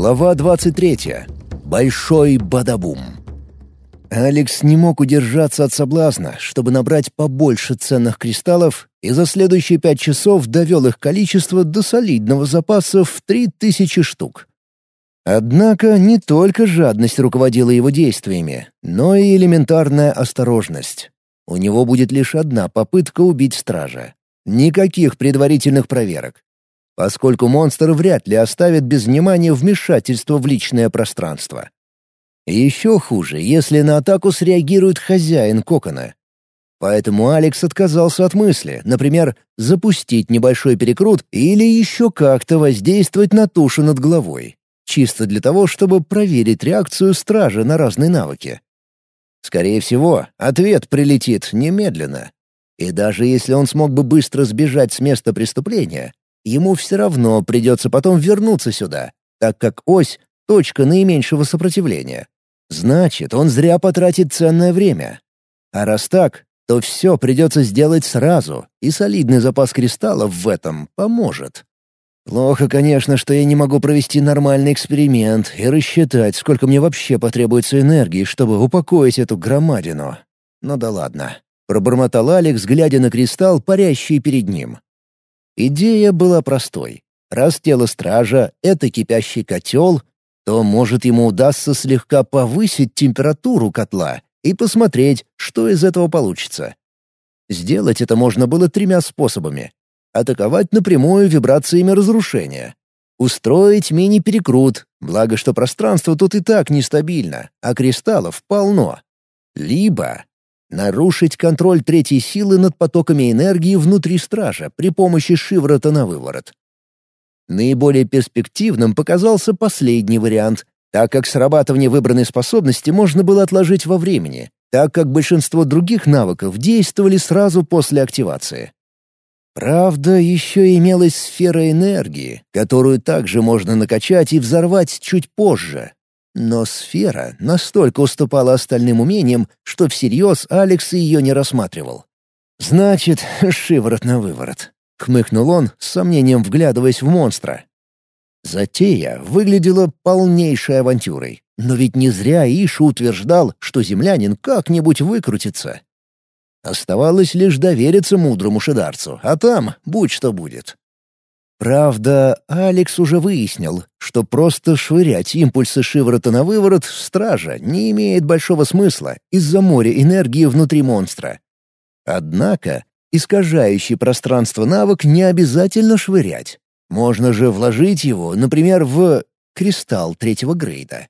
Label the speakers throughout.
Speaker 1: Глава 23. Большой бадабум. Алекс не мог удержаться от соблазна, чтобы набрать побольше ценных кристаллов, и за следующие пять часов довел их количество до солидного запаса в три тысячи штук. Однако не только жадность руководила его действиями, но и элементарная осторожность. У него будет лишь одна попытка убить стража. Никаких предварительных проверок поскольку монстр вряд ли оставит без внимания вмешательство в личное пространство. еще хуже, если на атаку среагирует хозяин кокона. Поэтому Алекс отказался от мысли, например, запустить небольшой перекрут или еще как-то воздействовать на тушу над головой, чисто для того, чтобы проверить реакцию стража на разные навыки. Скорее всего, ответ прилетит немедленно. И даже если он смог бы быстро сбежать с места преступления, ему все равно придется потом вернуться сюда, так как ось — точка наименьшего сопротивления. Значит, он зря потратит ценное время. А раз так, то все придется сделать сразу, и солидный запас кристаллов в этом поможет. Плохо, конечно, что я не могу провести нормальный эксперимент и рассчитать, сколько мне вообще потребуется энергии, чтобы упокоить эту громадину. Ну да ладно. Пробормотал Алекс, глядя на кристалл, парящий перед ним. Идея была простой. Раз тело стража — это кипящий котел, то, может, ему удастся слегка повысить температуру котла и посмотреть, что из этого получится. Сделать это можно было тремя способами. Атаковать напрямую вибрациями разрушения. Устроить мини-перекрут, благо что пространство тут и так нестабильно, а кристаллов полно. Либо Нарушить контроль третьей силы над потоками энергии внутри стража при помощи шиворота на выворот. Наиболее перспективным показался последний вариант, так как срабатывание выбранной способности можно было отложить во времени, так как большинство других навыков действовали сразу после активации. Правда, еще имелась сфера энергии, которую также можно накачать и взорвать чуть позже, но сфера настолько уступала остальным умениям, что всерьез Алекс ее не рассматривал. «Значит, шиворот на выворот», — хмыкнул он, с сомнением вглядываясь в монстра. Затея выглядела полнейшей авантюрой, но ведь не зря Иша утверждал, что землянин как-нибудь выкрутится. Оставалось лишь довериться мудрому шидарцу, а там будь что будет. Правда, Алекс уже выяснил, что просто швырять импульсы шиворота на выворот стража не имеет большого смысла из-за моря энергии внутри монстра. Однако, искажающий пространство навык не обязательно швырять. Можно же вложить его, например, в кристалл третьего грейда.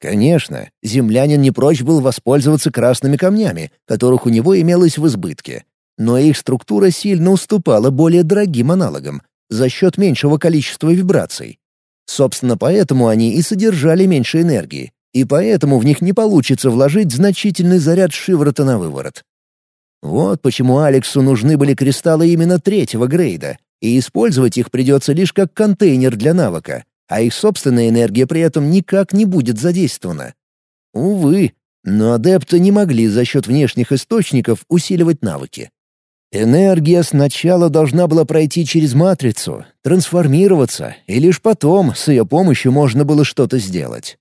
Speaker 1: Конечно, землянин не прочь был воспользоваться красными камнями, которых у него имелось в избытке, но их структура сильно уступала более дорогим аналогам, за счет меньшего количества вибраций. Собственно, поэтому они и содержали меньше энергии, и поэтому в них не получится вложить значительный заряд шиворота на выворот. Вот почему Алексу нужны были кристаллы именно третьего грейда, и использовать их придется лишь как контейнер для навыка, а их собственная энергия при этом никак не будет задействована. Увы, но адепты не могли за счет внешних источников усиливать навыки. Энергия сначала должна была пройти через матрицу, трансформироваться, и лишь потом с ее помощью можно было что-то сделать.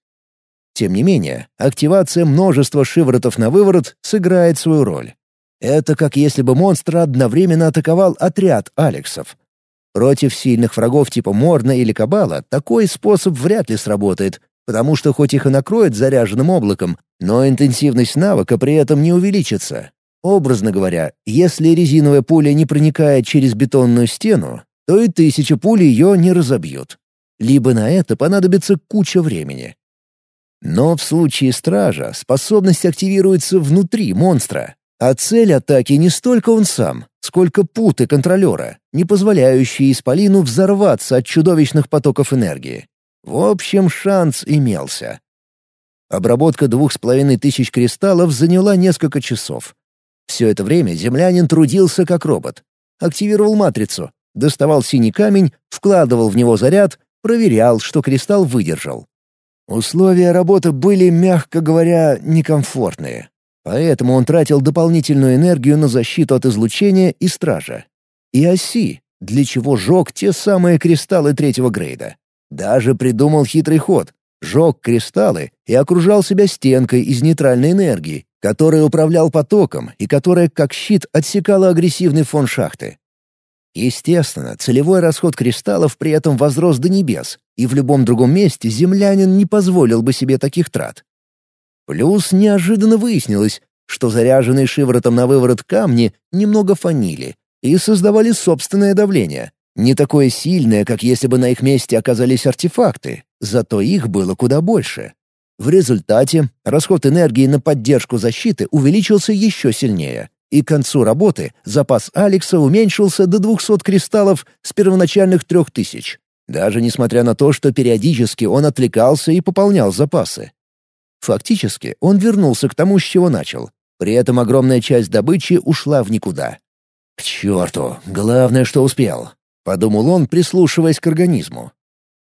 Speaker 1: Тем не менее, активация множества шиворотов на выворот сыграет свою роль. Это как если бы монстр одновременно атаковал отряд Алексов. Против сильных врагов типа Морна или Кабала такой способ вряд ли сработает, потому что хоть их и накроет заряженным облаком, но интенсивность навыка при этом не увеличится, Образно говоря, если резиновая пуля не проникает через бетонную стену, то и тысяча пуль ее не разобьют. Либо на это понадобится куча времени. Но в случае стража способность активируется внутри монстра, а цель атаки не столько он сам, сколько путы контролера, не позволяющие Исполину взорваться от чудовищных потоков энергии. В общем, шанс имелся. Обработка двух с половиной тысяч кристаллов заняла несколько часов, все это время землянин трудился как робот. Активировал матрицу, доставал синий камень, вкладывал в него заряд, проверял, что кристалл выдержал. Условия работы были, мягко говоря, некомфортные. Поэтому он тратил дополнительную энергию на защиту от излучения и стража. И оси, для чего жег те самые кристаллы третьего грейда. Даже придумал хитрый ход. Жег кристаллы и окружал себя стенкой из нейтральной энергии, которая управлял потоком и которая, как щит, отсекала агрессивный фон шахты. Естественно, целевой расход кристаллов при этом возрос до небес, и в любом другом месте землянин не позволил бы себе таких трат. Плюс неожиданно выяснилось, что заряженные шиворотом на выворот камни немного фанили и создавали собственное давление. Не такое сильное, как если бы на их месте оказались артефакты, зато их было куда больше. В результате расход энергии на поддержку защиты увеличился еще сильнее, и к концу работы запас Алекса уменьшился до 200 кристаллов с первоначальных 3000, даже несмотря на то, что периодически он отвлекался и пополнял запасы. Фактически он вернулся к тому, с чего начал. При этом огромная часть добычи ушла в никуда. «К черту! Главное, что успел!» — подумал он, прислушиваясь к организму.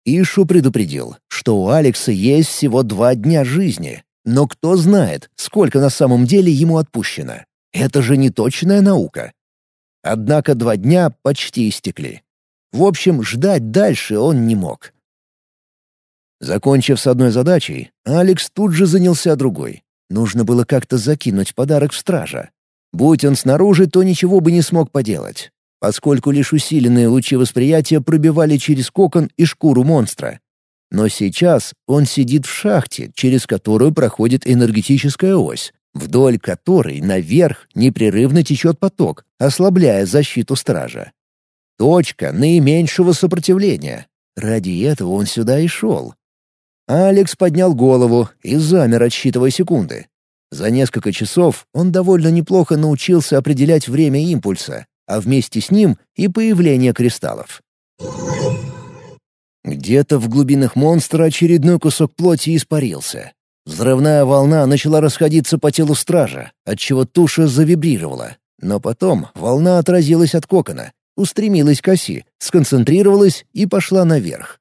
Speaker 1: Ишу предупредил, что у Алекса есть всего два дня жизни, но кто знает, сколько на самом деле ему отпущено. Это же не точная наука. Однако два дня почти истекли. В общем, ждать дальше он не мог. Закончив с одной задачей, Алекс тут же занялся другой. Нужно было как-то закинуть подарок в стража. Будь он снаружи, то ничего бы не смог поделать, поскольку лишь усиленные лучи восприятия пробивали через кокон и шкуру монстра. Но сейчас он сидит в шахте, через которую проходит энергетическая ось, вдоль которой наверх непрерывно течет поток, ослабляя защиту стража. Точка наименьшего сопротивления. Ради этого он сюда и шел. Алекс поднял голову и замер, отсчитывая секунды. За несколько часов он довольно неплохо научился определять время импульса, а вместе с ним и появление кристаллов. Где-то в глубинах монстра очередной кусок плоти испарился. Взрывная волна начала расходиться по телу стража, отчего туша завибрировала. Но потом волна отразилась от кокона, устремилась к оси, сконцентрировалась и пошла наверх.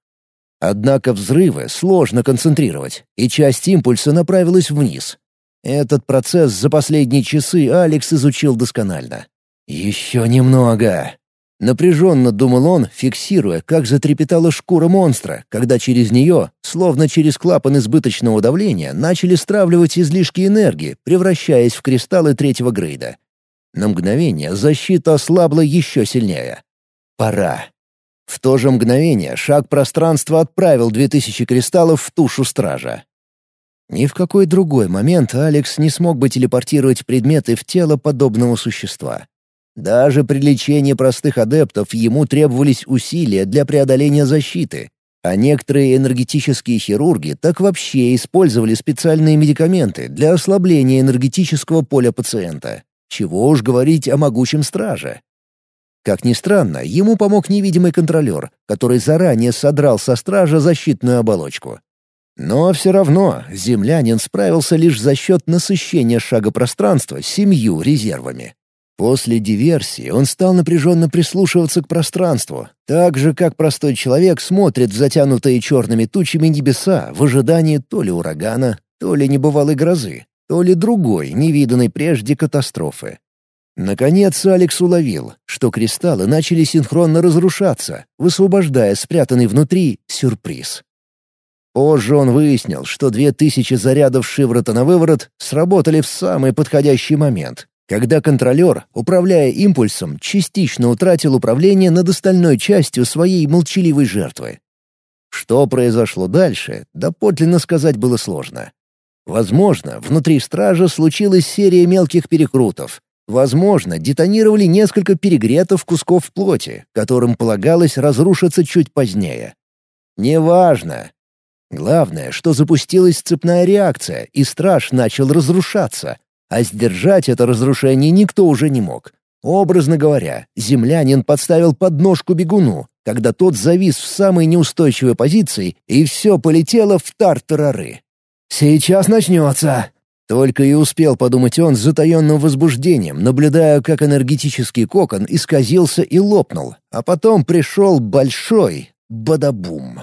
Speaker 1: Однако взрывы сложно концентрировать, и часть импульса направилась вниз. Этот процесс за последние часы Алекс изучил досконально. «Еще немного!» Напряженно думал он, фиксируя, как затрепетала шкура монстра, когда через нее, словно через клапан избыточного давления, начали стравливать излишки энергии, превращаясь в кристаллы третьего грейда. На мгновение защита ослабла еще сильнее. Пора. В то же мгновение шаг пространства отправил 2000 кристаллов в тушу стража. Ни в какой другой момент Алекс не смог бы телепортировать предметы в тело подобного существа. Даже при лечении простых адептов ему требовались усилия для преодоления защиты, а некоторые энергетические хирурги так вообще использовали специальные медикаменты для ослабления энергетического поля пациента. Чего уж говорить о могучем страже. Как ни странно, ему помог невидимый контролер, который заранее содрал со стража защитную оболочку. Но все равно землянин справился лишь за счет насыщения шага пространства семью резервами. После диверсии он стал напряженно прислушиваться к пространству, так же, как простой человек смотрит в затянутые черными тучами небеса в ожидании то ли урагана, то ли небывалой грозы, то ли другой, невиданной прежде катастрофы. Наконец Алекс уловил, что кристаллы начали синхронно разрушаться, высвобождая спрятанный внутри сюрприз. Позже он выяснил, что две тысячи зарядов шиврота на выворот сработали в самый подходящий момент, когда контролер, управляя импульсом, частично утратил управление над остальной частью своей молчаливой жертвы. Что произошло дальше, доподлинно сказать было сложно. Возможно, внутри стража случилась серия мелких перекрутов. Возможно, детонировали несколько перегретов кусков плоти, которым полагалось разрушиться чуть позднее. Неважно. Главное, что запустилась цепная реакция, и страж начал разрушаться, а сдержать это разрушение никто уже не мог. Образно говоря, землянин подставил подножку бегуну, когда тот завис в самой неустойчивой позиции, и все полетело в тартарары. «Сейчас начнется!» Только и успел подумать он с затаенным возбуждением, наблюдая, как энергетический кокон исказился и лопнул, а потом пришел большой бадабум.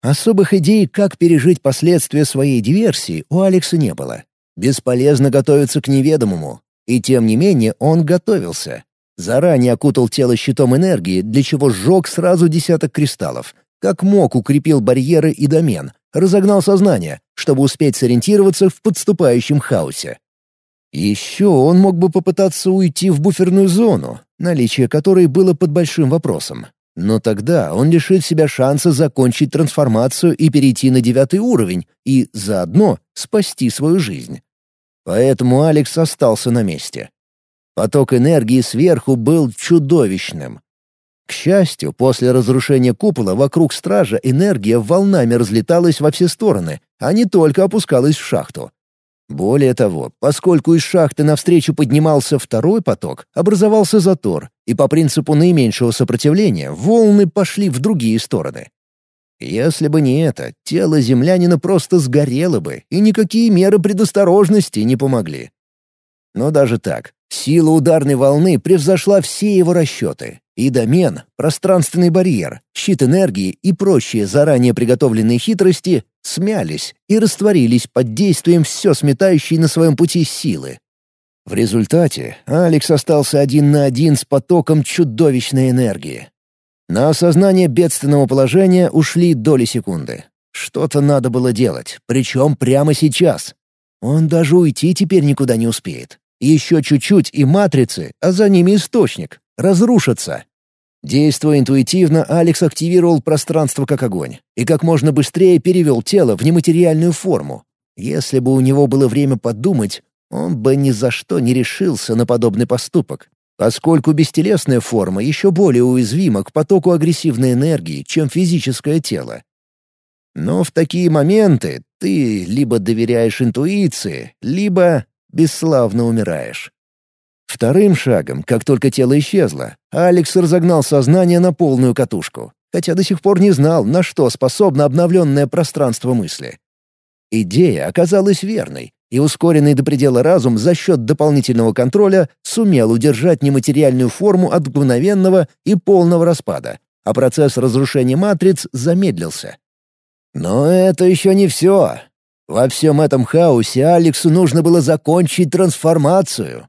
Speaker 1: Особых идей, как пережить последствия своей диверсии, у Алекса не было. Бесполезно готовиться к неведомому. И тем не менее он готовился. Заранее окутал тело щитом энергии, для чего сжег сразу десяток кристаллов, Как мог укрепил барьеры и домен, разогнал сознание, чтобы успеть сориентироваться в подступающем хаосе. Еще он мог бы попытаться уйти в буферную зону, наличие которой было под большим вопросом. Но тогда он лишит себя шанса закончить трансформацию и перейти на девятый уровень, и заодно спасти свою жизнь. Поэтому Алекс остался на месте. Поток энергии сверху был чудовищным. К счастью, после разрушения купола вокруг стража энергия волнами разлеталась во все стороны, а не только опускалась в шахту. Более того, поскольку из шахты навстречу поднимался второй поток, образовался затор, и по принципу наименьшего сопротивления волны пошли в другие стороны. Если бы не это, тело землянина просто сгорело бы, и никакие меры предосторожности не помогли. Но даже так, сила ударной волны превзошла все его расчеты, и домен, пространственный барьер, щит энергии и прочие заранее приготовленные хитрости смялись и растворились под действием все сметающей на своем пути силы. В результате Алекс остался один на один с потоком чудовищной энергии. На осознание бедственного положения ушли доли секунды. Что-то надо было делать, причем прямо сейчас. Он даже уйти теперь никуда не успеет. Еще чуть-чуть и матрицы, а за ними источник, разрушатся. Действуя интуитивно, Алекс активировал пространство как огонь и как можно быстрее перевел тело в нематериальную форму. Если бы у него было время подумать, он бы ни за что не решился на подобный поступок, поскольку бестелесная форма еще более уязвима к потоку агрессивной энергии, чем физическое тело. Но в такие моменты ты либо доверяешь интуиции, либо бесславно умираешь. Вторым шагом, как только тело исчезло, Алекс разогнал сознание на полную катушку, хотя до сих пор не знал, на что способно обновленное пространство мысли. Идея оказалась верной, и ускоренный до предела разум за счет дополнительного контроля сумел удержать нематериальную форму от мгновенного и полного распада, а процесс разрушения матриц замедлился. Но это еще не все. Во всем этом хаосе Алексу нужно было закончить трансформацию.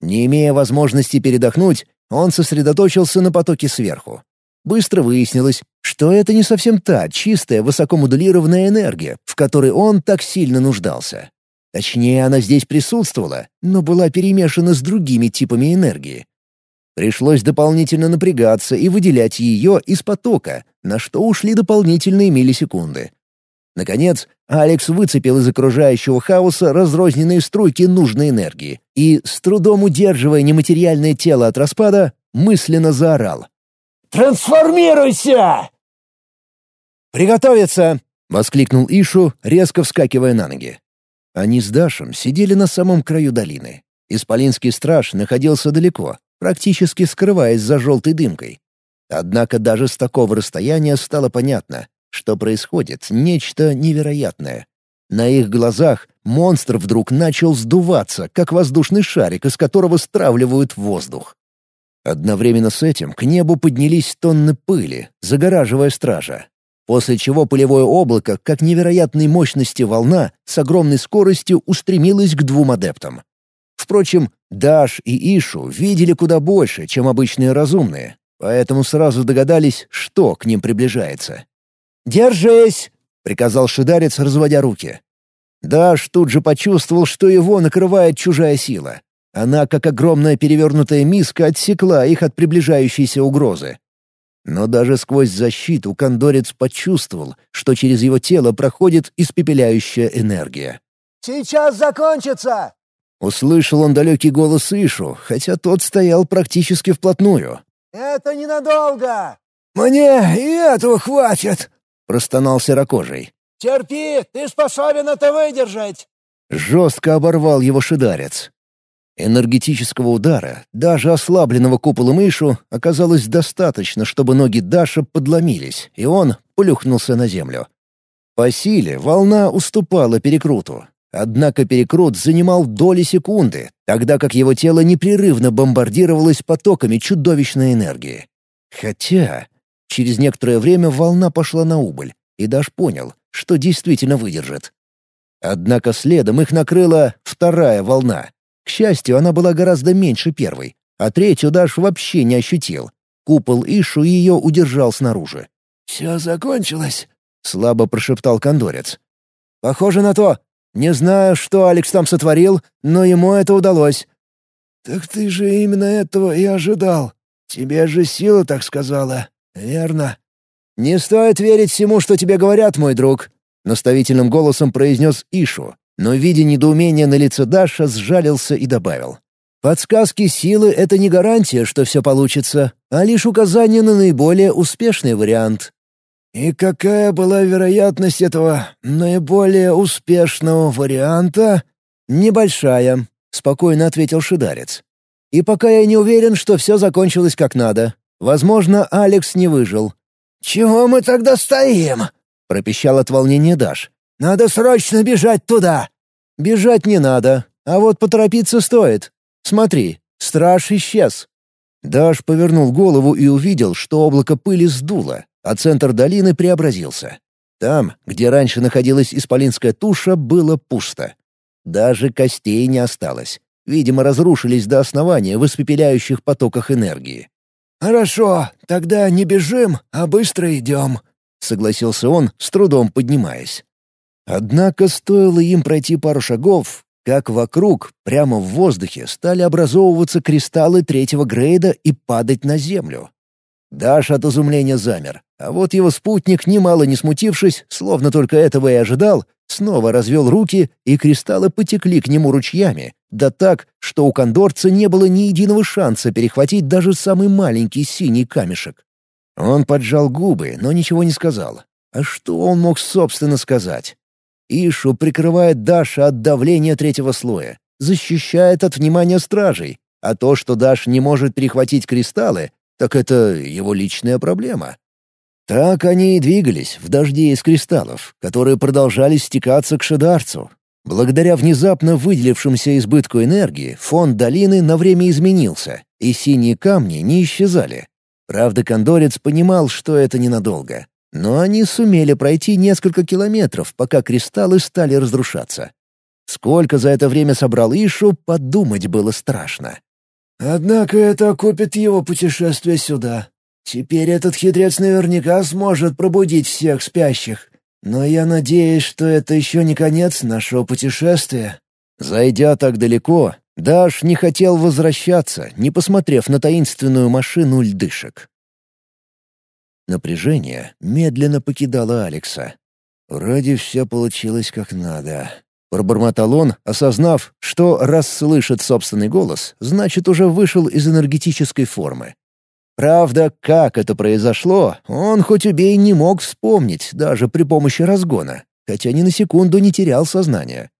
Speaker 1: Не имея возможности передохнуть, он сосредоточился на потоке сверху. Быстро выяснилось, что это не совсем та чистая высокомодулированная энергия, в которой он так сильно нуждался. Точнее, она здесь присутствовала, но была перемешана с другими типами энергии. Пришлось дополнительно напрягаться и выделять ее из потока, на что ушли дополнительные миллисекунды. Наконец, Алекс выцепил из окружающего хаоса разрозненные струйки нужной энергии и, с трудом удерживая нематериальное тело от распада, мысленно заорал. «Трансформируйся!» «Приготовиться!» — воскликнул Ишу, резко вскакивая на ноги. Они с Дашем сидели на самом краю долины. Исполинский страж находился далеко, практически скрываясь за желтой дымкой. Однако даже с такого расстояния стало понятно, что происходит нечто невероятное. На их глазах монстр вдруг начал сдуваться, как воздушный шарик, из которого стравливают воздух. Одновременно с этим к небу поднялись тонны пыли, загораживая стража. После чего пылевое облако, как невероятной мощности волна, с огромной скоростью устремилось к двум адептам. Впрочем, Даш и Ишу видели куда больше, чем обычные разумные, поэтому сразу догадались, что к ним приближается. «Держись!» — приказал шидарец, разводя руки. Даш тут же почувствовал, что его накрывает чужая сила. Она, как огромная перевернутая миска, отсекла их от приближающейся угрозы. Но даже сквозь защиту кондорец почувствовал, что через его тело проходит испепеляющая энергия.
Speaker 2: «Сейчас закончится!»
Speaker 1: Услышал он далекий голос Ишу, хотя тот стоял практически вплотную.
Speaker 2: «Это ненадолго!»
Speaker 1: «Мне и этого хватит!» — простонал серокожий.
Speaker 2: «Терпи, ты способен это выдержать!»
Speaker 1: Жестко оборвал его шидарец. Энергетического удара, даже ослабленного куполом Ишу, оказалось достаточно, чтобы ноги Даша подломились, и он плюхнулся на землю. По силе волна уступала перекруту. Однако перекрут занимал доли секунды, тогда как его тело непрерывно бомбардировалось потоками чудовищной энергии. Хотя Через некоторое время волна пошла на убыль, и Даш понял, что действительно выдержит. Однако следом их накрыла вторая волна. К счастью, она была гораздо меньше первой, а третью Даш вообще не ощутил. Купол Ишу ее удержал снаружи.
Speaker 2: «Все закончилось?»
Speaker 1: — слабо прошептал кондорец. «Похоже на то. Не знаю, что Алекс там сотворил, но ему это удалось».
Speaker 2: «Так ты же именно этого и ожидал. Тебе же сила так сказала, верно?»
Speaker 1: «Не стоит верить всему, что тебе говорят, мой друг», — наставительным голосом произнес Ишу, но, видя недоумение на лице Даша, сжалился и добавил. «Подсказки силы — это не гарантия, что все получится, а лишь указание на наиболее успешный вариант».
Speaker 2: «И какая была вероятность этого наиболее успешного варианта?»
Speaker 1: «Небольшая», — спокойно ответил Шидарец. «И пока я не уверен, что все закончилось как надо. Возможно, Алекс не выжил».
Speaker 2: «Чего мы тогда стоим?»
Speaker 1: — пропищал от волнения Даш.
Speaker 2: «Надо срочно бежать туда!»
Speaker 1: «Бежать не надо, а вот поторопиться стоит. Смотри, страж исчез». Даш повернул голову и увидел, что облако пыли сдуло, а центр долины преобразился. Там, где раньше находилась исполинская туша, было пусто. Даже костей не осталось. Видимо, разрушились до основания в испепеляющих потоках энергии.
Speaker 2: «Хорошо, тогда не бежим, а быстро идем», — согласился он, с трудом поднимаясь.
Speaker 1: Однако стоило им пройти пару шагов, как вокруг, прямо в воздухе, стали образовываться кристаллы третьего грейда и падать на землю. Даш от изумления замер, а вот его спутник, немало не смутившись, словно только этого и ожидал, снова развел руки, и кристаллы потекли к нему ручьями, да так, что у кондорца не было ни единого шанса перехватить даже самый маленький синий камешек. Он поджал губы, но ничего не сказал. А что он мог собственно сказать? Ишу прикрывает Даша от давления третьего слоя, защищает от внимания стражей, а то, что Даш не может перехватить кристаллы, так это его личная проблема. Так они и двигались в дожде из кристаллов, которые продолжали стекаться к Шедарцу. Благодаря внезапно выделившемуся избытку энергии фон долины на время изменился, и синие камни не исчезали. Правда, кондорец понимал, что это ненадолго. Но они сумели пройти несколько километров, пока кристаллы стали разрушаться. Сколько за это время собрал Ишу, подумать было страшно.
Speaker 2: «Однако это окупит его путешествие сюда. Теперь этот хитрец наверняка сможет пробудить всех спящих. Но я надеюсь, что это еще не конец нашего путешествия».
Speaker 1: Зайдя так далеко, Даш не хотел возвращаться, не посмотрев на таинственную машину льдышек. Напряжение медленно покидало Алекса. «Вроде все получилось как надо», — пробормотал он, осознав, что раз слышит собственный голос, значит, уже вышел из энергетической формы. Правда, как это произошло, он хоть убей не мог вспомнить даже при помощи разгона, хотя ни на секунду не терял сознание.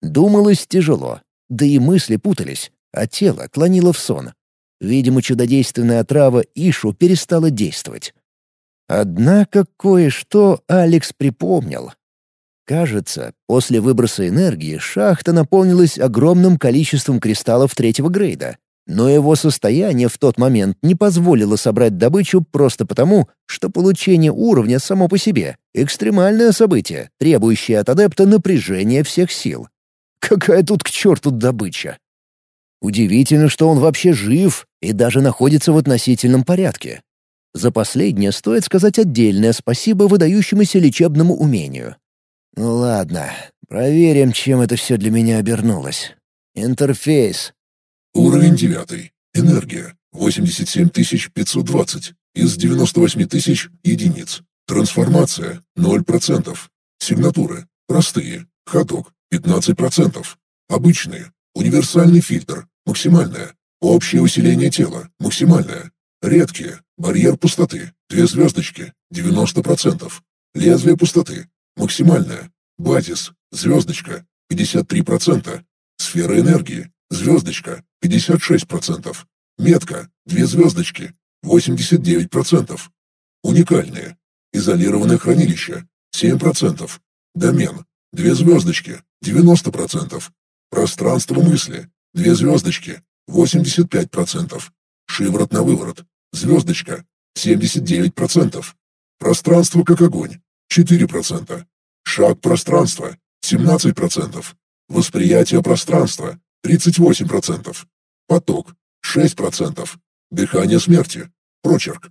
Speaker 1: Думалось тяжело, да и мысли путались, а тело клонило в сон. Видимо, чудодейственная отрава Ишу перестала действовать. Однако кое-что Алекс припомнил. Кажется, после выброса энергии шахта наполнилась огромным количеством кристаллов третьего грейда, но его состояние в тот момент не позволило собрать добычу просто потому, что получение уровня само по себе — экстремальное событие, требующее от адепта напряжения всех сил. Какая тут к черту добыча? Удивительно, что он вообще жив и даже находится в относительном порядке. За последнее стоит сказать отдельное спасибо выдающемуся лечебному умению. Ну ладно, проверим, чем это все для меня обернулось. Интерфейс.
Speaker 3: Уровень девятый. Энергия. 87520 из 98 тысяч единиц. Трансформация 0%. Сигнатуры. Простые. Ходок 15%. Обычные. Универсальный фильтр. Максимальное. Общее усиление тела. Максимальное. Редкие. Барьер пустоты. Две звездочки. 90%. Лезвие пустоты. Максимальное. Базис. Звездочка. 53%. Сфера энергии. Звездочка. 56%. Метка. Две звездочки. 89%. Уникальные. Изолированное хранилище. 7%. Домен. Две звездочки. 90%. Пространство мысли. Две звездочки. 85%. Шиворот на выворот. Звездочка. 79%. Пространство как огонь. 4%. Шаг пространства. 17%. Восприятие пространства. 38%. Поток. 6%. Дыхание смерти. Прочерк.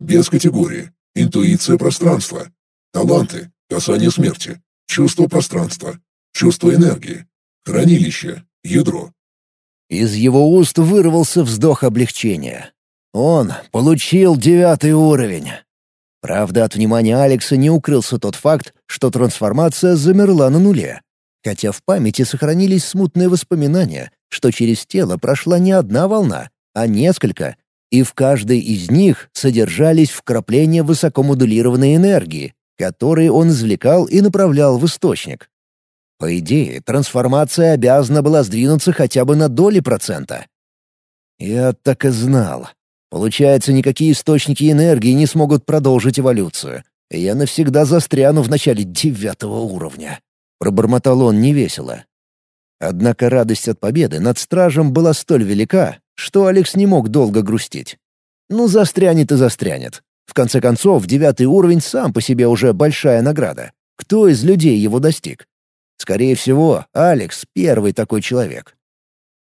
Speaker 3: Без категории. интуиция пространства, таланты, касание смерти, чувство пространства, чувство энергии, хранилище, ядро.
Speaker 1: Из его уст вырвался вздох облегчения. Он получил девятый уровень. Правда, от внимания Алекса не укрылся тот факт, что трансформация замерла на нуле. Хотя в памяти сохранились смутные воспоминания, что через тело прошла не одна волна, а несколько, и в каждой из них содержались вкрапления высокомодулированной энергии, которые он извлекал и направлял в источник. По идее, трансформация обязана была сдвинуться хотя бы на доли процента. Я так и знал. Получается, никакие источники энергии не смогут продолжить эволюцию. И я навсегда застряну в начале девятого уровня. Пробормотал он невесело. Однако радость от победы над стражем была столь велика, что Алекс не мог долго грустить. Ну, застрянет и застрянет. В конце концов, девятый уровень сам по себе уже большая награда. Кто из людей его достиг? Скорее всего, Алекс — первый такой человек.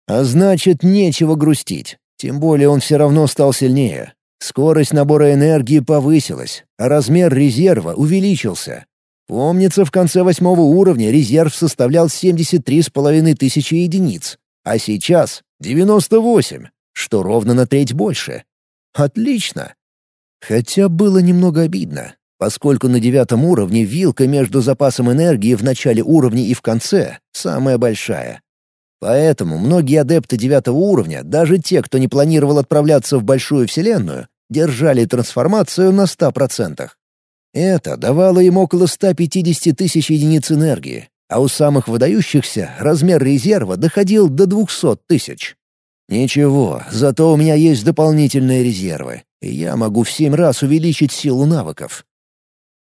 Speaker 1: А значит, нечего грустить. Тем более он все равно стал сильнее. Скорость набора энергии повысилась, а размер резерва увеличился. Помнится, в конце восьмого уровня резерв составлял 73,5 тысячи единиц, а сейчас 98, что ровно на треть больше. Отлично. Хотя было немного обидно, поскольку на девятом уровне вилка между запасом энергии в начале уровня и в конце самая большая. Поэтому многие адепты девятого уровня, даже те, кто не планировал отправляться в большую вселенную, держали трансформацию на 100%. Это давало им около 150 тысяч единиц энергии, а у самых выдающихся размер резерва доходил до 200 тысяч. Ничего, зато у меня есть дополнительные резервы, и я могу в семь раз увеличить силу навыков.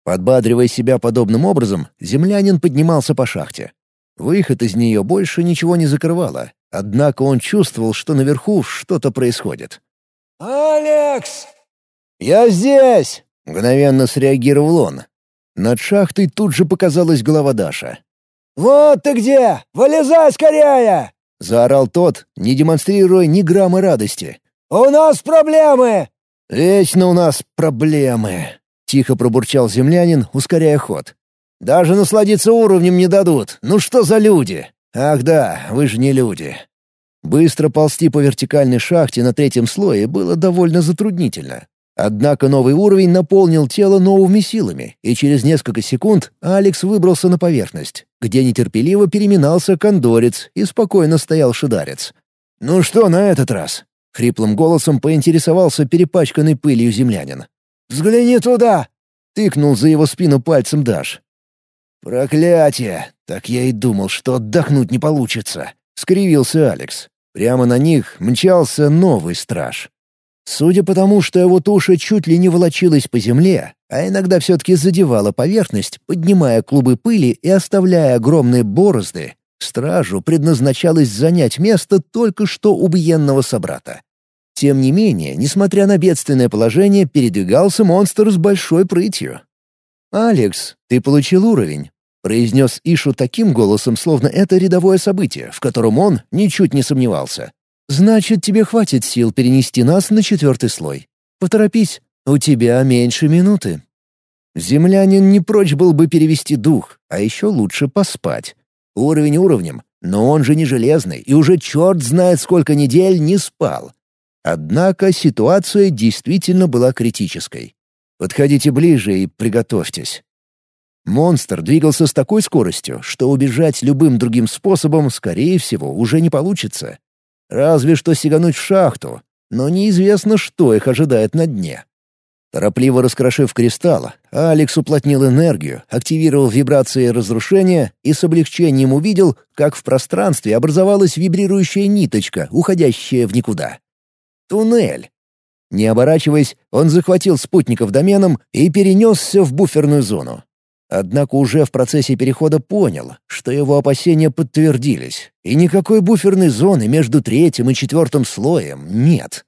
Speaker 1: Подбадривая себя подобным образом, землянин поднимался по шахте. Выход из нее больше ничего не закрывало, однако он чувствовал, что наверху что-то происходит.
Speaker 2: «Алекс!»
Speaker 1: «Я здесь!» — мгновенно среагировал он. Над шахтой тут же показалась голова Даша.
Speaker 2: «Вот ты где! Вылезай скорее!»
Speaker 1: — заорал тот, не демонстрируя ни грамма радости.
Speaker 2: «У нас проблемы!»
Speaker 1: «Вечно у нас проблемы!» — тихо пробурчал землянин, ускоряя ход. «Даже насладиться уровнем не дадут. Ну что за люди? Ах да, вы же не люди!» Быстро ползти по вертикальной шахте на третьем слое было довольно затруднительно. Однако новый уровень наполнил тело новыми силами, и через несколько секунд Алекс выбрался на поверхность, где нетерпеливо переминался кондорец и спокойно стоял шидарец. «Ну что на этот раз?» — хриплым голосом поинтересовался перепачканный пылью землянин.
Speaker 2: «Взгляни туда!»
Speaker 1: — тыкнул за его спину пальцем Даш. «Проклятие! Так я и думал, что отдохнуть не получится!» — скривился Алекс. Прямо на них мчался новый страж. Судя по тому, что его туша чуть ли не волочилась по земле, а иногда все-таки задевала поверхность, поднимая клубы пыли и оставляя огромные борозды, стражу предназначалось занять место только что убиенного собрата. Тем не менее, несмотря на бедственное положение, передвигался монстр с большой прытью. «Алекс, ты получил уровень», — произнес Ишу таким голосом, словно это рядовое событие, в котором он ничуть не сомневался. Значит, тебе хватит сил перенести нас на четвертый слой. Поторопись, у тебя меньше минуты. Землянин не прочь был бы перевести дух, а еще лучше поспать. Уровень уровнем, но он же не железный и уже черт знает сколько недель не спал. Однако ситуация действительно была критической. Подходите ближе и приготовьтесь. Монстр двигался с такой скоростью, что убежать любым другим способом, скорее всего, уже не получится. Разве что сигануть в шахту, но неизвестно, что их ожидает на дне. Торопливо раскрошив кристалл, Алекс уплотнил энергию, активировал вибрации разрушения и с облегчением увидел, как в пространстве образовалась вибрирующая ниточка, уходящая в никуда. Туннель. Не оборачиваясь, он захватил спутников доменом и перенесся в буферную зону. Однако уже в процессе перехода понял, что его опасения подтвердились, и никакой буферной зоны между третьим и четвертым слоем нет.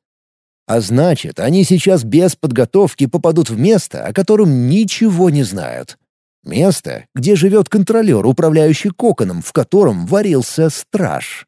Speaker 1: А значит, они сейчас без подготовки попадут в место, о котором ничего не знают. Место, где живет контролер, управляющий коконом, в котором варился страж.